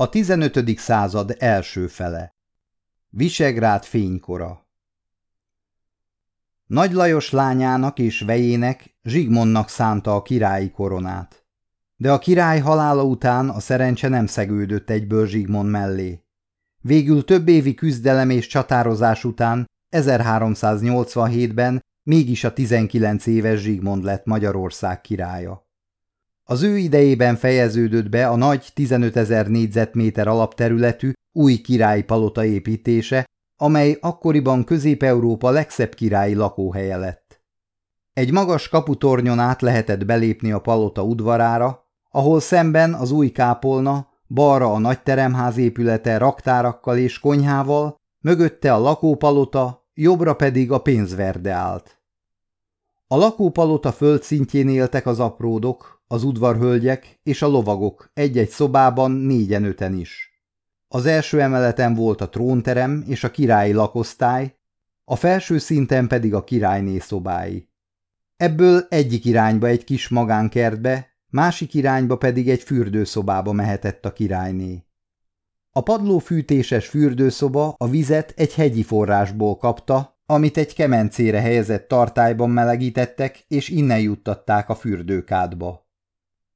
A 15. század első fele Visegrád fénykora Nagy Lajos lányának és vejének Zsigmondnak szánta a királyi koronát. De a király halála után a szerencse nem szegődött egyből Zsigmond mellé. Végül több évi küzdelem és csatározás után 1387-ben mégis a 19 éves Zsigmond lett Magyarország királya. Az ő idejében fejeződött be a nagy 15 ezer négyzetméter alapterületű új királyi palota építése, amely akkoriban Közép-Európa legszebb királyi lakóhelye lett. Egy magas kaputornyon át lehetett belépni a palota udvarára, ahol szemben az új kápolna, balra a nagy teremház épülete raktárakkal és konyhával, mögötte a lakópalota, jobbra pedig a pénzverde állt. A lakópalota földszintjén éltek az apródok, az udvarhölgyek és a lovagok egy-egy szobában négyen-öten is. Az első emeleten volt a trónterem és a királyi lakosztály, a felső szinten pedig a királyné szobái. Ebből egyik irányba egy kis magánkertbe, másik irányba pedig egy fürdőszobába mehetett a királyné. A padlófűtéses fürdőszoba a vizet egy hegyi forrásból kapta, amit egy kemencére helyezett tartályban melegítettek, és innen juttatták a fürdőkádba.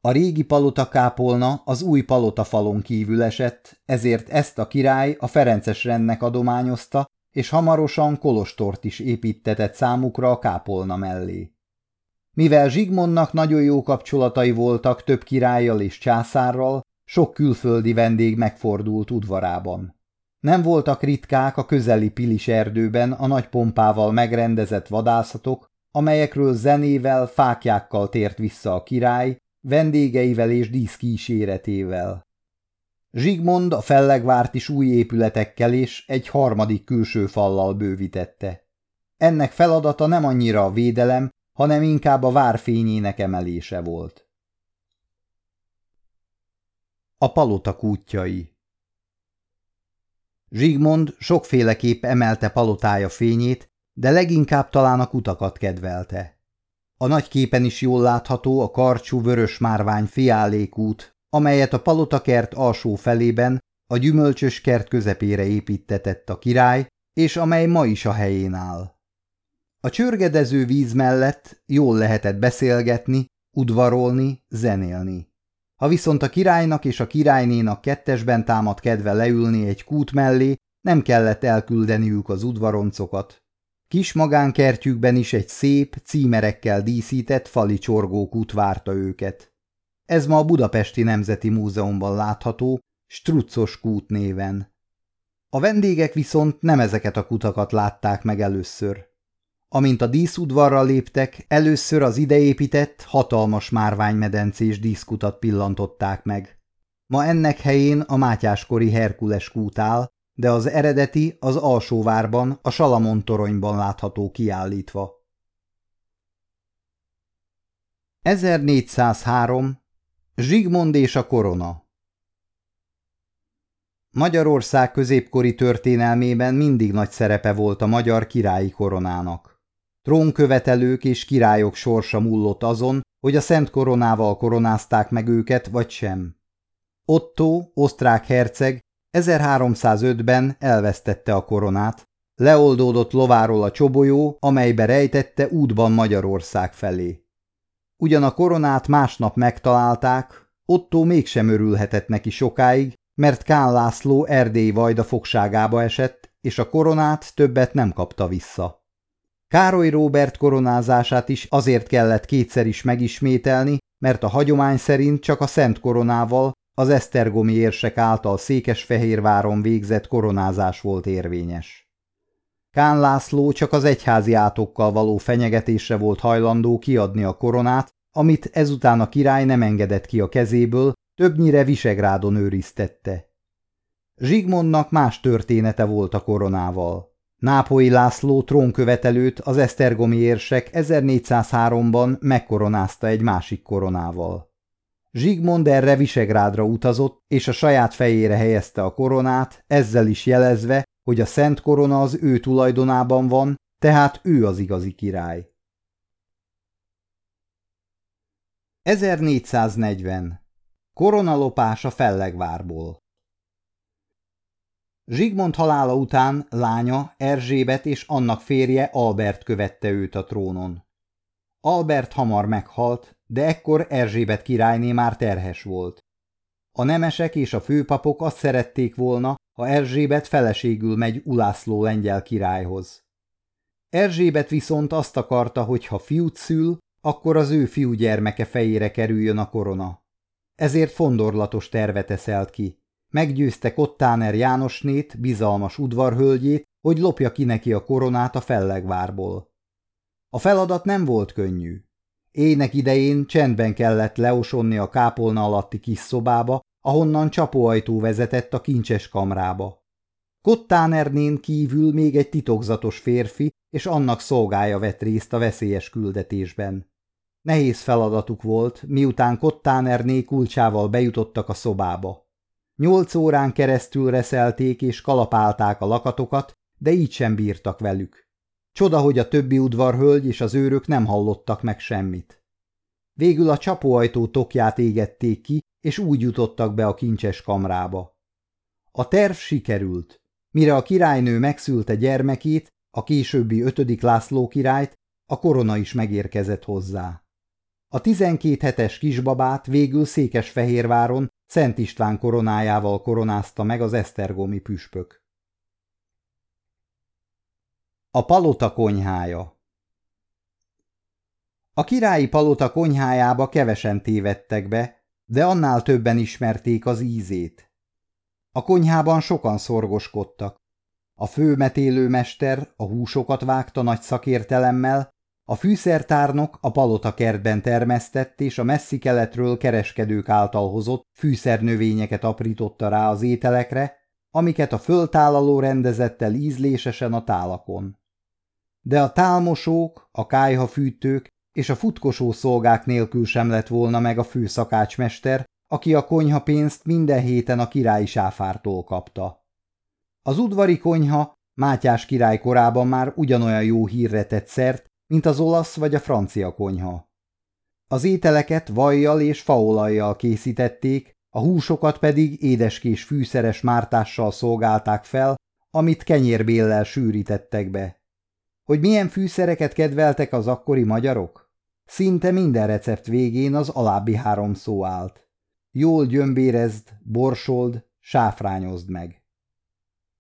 A régi palotakápolna az új palotafalon kívül esett, ezért ezt a király a Ferences rendnek adományozta, és hamarosan kolostort is építetett számukra a kápolna mellé. Mivel Zsigmondnak nagyon jó kapcsolatai voltak több királlyal és császárral, sok külföldi vendég megfordult udvarában. Nem voltak ritkák a közeli Pilis erdőben a nagy pompával megrendezett vadászatok, amelyekről zenével, fákjákkal tért vissza a király, vendégeivel és díszkíséretével. Zsigmond a fellegvárt is új épületekkel és egy harmadik külső fallal bővítette. Ennek feladata nem annyira a védelem, hanem inkább a várfényének emelése volt. A palota kútjai Zsigmond sokféleképp emelte palotája fényét, de leginkább talán a kutakat kedvelte. A nagy képen is jól látható a karcsú vörös márvány fiálékút, amelyet a palotakert alsó felében a gyümölcsös kert közepére építetett a király, és amely ma is a helyén áll. A csörgedező víz mellett jól lehetett beszélgetni, udvarolni, zenélni. Ha viszont a királynak és a királynénak kettesben támad kedve leülni egy kút mellé, nem kellett elküldeniük az udvaroncokat, Kis magánkertjükben is egy szép, címerekkel díszített fali csorgókút várta őket. Ez ma a Budapesti Nemzeti Múzeumban látható, Struccos kút néven. A vendégek viszont nem ezeket a kutakat látták meg először. Amint a díszudvarra léptek, először az ideépített, hatalmas márványmedencés díszkutat pillantották meg. Ma ennek helyén a mátyáskori Herkules kút áll, de az eredeti az alsóvárban, a Salamon toronyban látható kiállítva. 1403. Zsigmond és a korona Magyarország középkori történelmében mindig nagy szerepe volt a magyar királyi koronának. Trónkövetelők és királyok sorsa múlott azon, hogy a szent koronával koronázták meg őket, vagy sem. Otto, osztrák herceg 1305-ben elvesztette a koronát, leoldódott lováról a csobolyó, amelybe rejtette útban Magyarország felé. Ugyan a koronát másnap megtalálták, Otto mégsem örülhetett neki sokáig, mert Kán László Erdély vajda fogságába esett, és a koronát többet nem kapta vissza. Károly Róbert koronázását is azért kellett kétszer is megismételni, mert a hagyomány szerint csak a Szent Koronával, az esztergomi érsek által Székesfehérváron végzett koronázás volt érvényes. Kán László csak az egyházi átokkal való fenyegetésre volt hajlandó kiadni a koronát, amit ezután a király nem engedett ki a kezéből, többnyire Visegrádon őriztette. Zsigmondnak más története volt a koronával. Nápolyi László trónkövetelőt az esztergomi érsek 1403-ban megkoronázta egy másik koronával. Zsigmond erre Visegrádra utazott, és a saját fejére helyezte a koronát, ezzel is jelezve, hogy a szent korona az ő tulajdonában van, tehát ő az igazi király. 1440. Koronalopás a Fellegvárból Zsigmond halála után lánya Erzsébet és annak férje Albert követte őt a trónon. Albert hamar meghalt, de ekkor Erzsébet királyné már terhes volt. A nemesek és a főpapok azt szerették volna, ha Erzsébet feleségül megy Ulászló lengyel királyhoz. Erzsébet viszont azt akarta, hogy ha fiút szül, akkor az ő fiúgyermeke fejére kerüljön a korona. Ezért fondorlatos tervet eszelt ki. Meggyőzte Kottáner Jánosnét, bizalmas udvarhölgyét, hogy lopja ki neki a koronát a fellegvárból. A feladat nem volt könnyű. Ének idején csendben kellett leosonni a kápolna alatti kis szobába, ahonnan csapóajtó vezetett a kincses kamrába. Kottánernén kívül még egy titokzatos férfi és annak szolgája vett részt a veszélyes küldetésben. Nehéz feladatuk volt, miután Kottánerné kulcsával bejutottak a szobába. Nyolc órán keresztül reszelték és kalapálták a lakatokat, de így sem bírtak velük. Csoda, hogy a többi udvarhölgy és az őrök nem hallottak meg semmit. Végül a csapóajtó tokját égették ki, és úgy jutottak be a kincses kamrába. A terv sikerült. Mire a királynő megszülte gyermekét, a későbbi ötödik László királyt, a korona is megérkezett hozzá. A tizenkét hetes kisbabát végül Székesfehérváron Szent István koronájával koronázta meg az esztergomi püspök. A palota konyhája A királyi palota konyhájába kevesen tévedtek be, de annál többen ismerték az ízét. A konyhában sokan szorgoskodtak. A főmetélőmester a húsokat vágta nagy szakértelemmel, a fűszertárnok a palota kertben termesztett és a messzi keletről kereskedők által hozott fűszernövényeket aprította rá az ételekre, amiket a föltálaló rendezett el ízlésesen a tálakon. De a tálmosók, a kájhafűtők és a futkosó szolgák nélkül sem lett volna meg a főszakácsmester, aki a konyha pénzt minden héten a királyi sáfártól kapta. Az udvari konyha Mátyás király korában már ugyanolyan jó hírre tett szert, mint az olasz vagy a francia konyha. Az ételeket vajjal és faolajjal készítették, a húsokat pedig édeskés fűszeres mártással szolgálták fel, amit kenyérbéllel sűrítettek be. Hogy milyen fűszereket kedveltek az akkori magyarok? Szinte minden recept végén az alábbi három szó állt. Jól gyömbérezd, borsold, sáfrányozd meg.